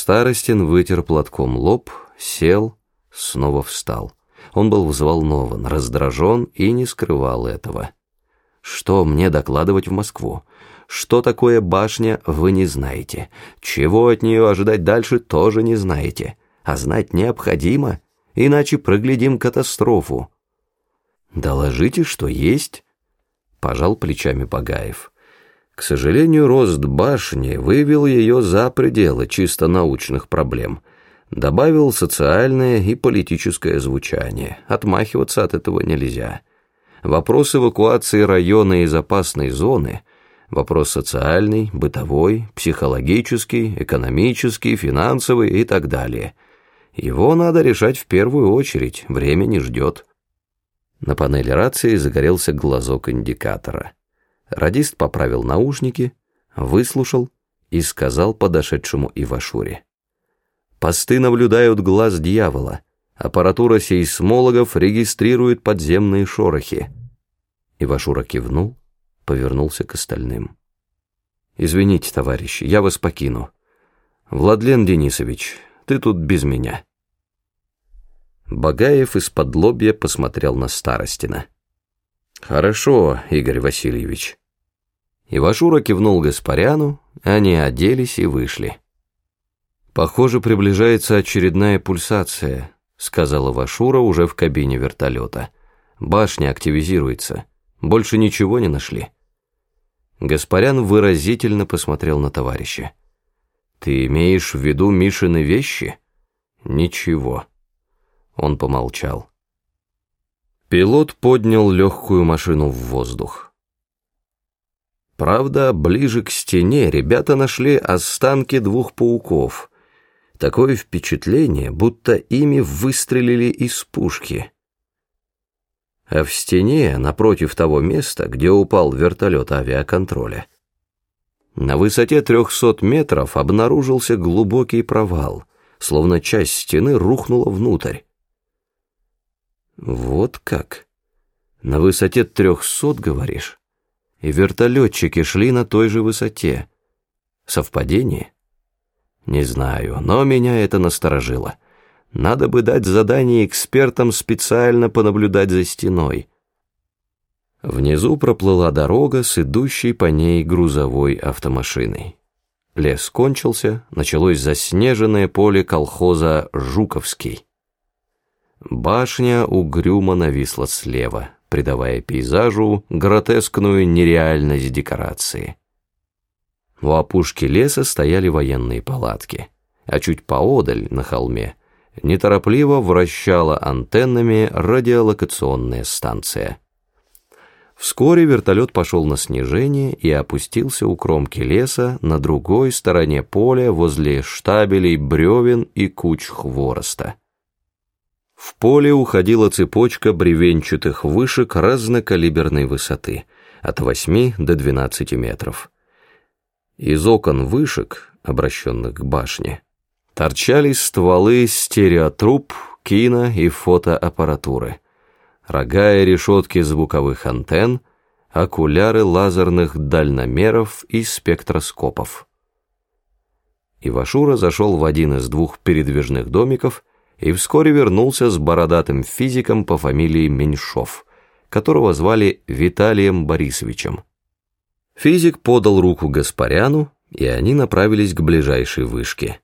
Старостин вытер платком лоб, сел, снова встал. Он был взволнован, раздражен и не скрывал этого. «Что мне докладывать в Москву? Что такое башня, вы не знаете. Чего от нее ожидать дальше, тоже не знаете. А знать необходимо, иначе проглядим катастрофу». «Доложите, что есть», — пожал плечами Багаев. К сожалению, рост башни вывел ее за пределы чисто научных проблем. Добавил социальное и политическое звучание. Отмахиваться от этого нельзя. Вопрос эвакуации района из опасной зоны – вопрос социальный, бытовой, психологический, экономический, финансовый и так далее. Его надо решать в первую очередь, время не ждет. На панели рации загорелся глазок индикатора – Радист поправил наушники, выслушал и сказал подошедшему Ивашуре. «Посты наблюдают глаз дьявола. Аппаратура сейсмологов регистрирует подземные шорохи». Ивашура кивнул, повернулся к остальным. «Извините, товарищи, я вас покину. Владлен Денисович, ты тут без меня». Багаев из-под лобья посмотрел на Старостина. «Хорошо, Игорь Васильевич». Ивашура кивнул Гаспаряну, они оделись и вышли. «Похоже, приближается очередная пульсация», — сказала Вашура уже в кабине вертолета. «Башня активизируется. Больше ничего не нашли». Гаспарян выразительно посмотрел на товарища. «Ты имеешь в виду Мишины вещи?» «Ничего». Он помолчал. Пилот поднял легкую машину в воздух. Правда, ближе к стене ребята нашли останки двух пауков. Такое впечатление, будто ими выстрелили из пушки. А в стене, напротив того места, где упал вертолет авиаконтроля, на высоте 300 метров обнаружился глубокий провал, словно часть стены рухнула внутрь. Вот как? На высоте 300, говоришь? И вертолетчики шли на той же высоте. Совпадение? Не знаю, но меня это насторожило. Надо бы дать задание экспертам специально понаблюдать за стеной. Внизу проплыла дорога с идущей по ней грузовой автомашиной. Лес кончился, началось заснеженное поле колхоза «Жуковский». Башня угрюмо нависла слева придавая пейзажу гротескную нереальность декорации. У опушки леса стояли военные палатки, а чуть поодаль, на холме, неторопливо вращала антеннами радиолокационная станция. Вскоре вертолет пошел на снижение и опустился у кромки леса на другой стороне поля возле штабелей бревен и куч хвороста. В поле уходила цепочка бревенчатых вышек разнокалиберной высоты, от 8 до 12 метров. Из окон вышек, обращенных к башне, торчали стволы стереотруб, кино и фотоаппаратуры, рога и решетки звуковых антенн, окуляры лазерных дальномеров и спектроскопов. Ивашура зашел в один из двух передвижных домиков и вскоре вернулся с бородатым физиком по фамилии Меньшов, которого звали Виталием Борисовичем. Физик подал руку Гаспаряну, и они направились к ближайшей вышке.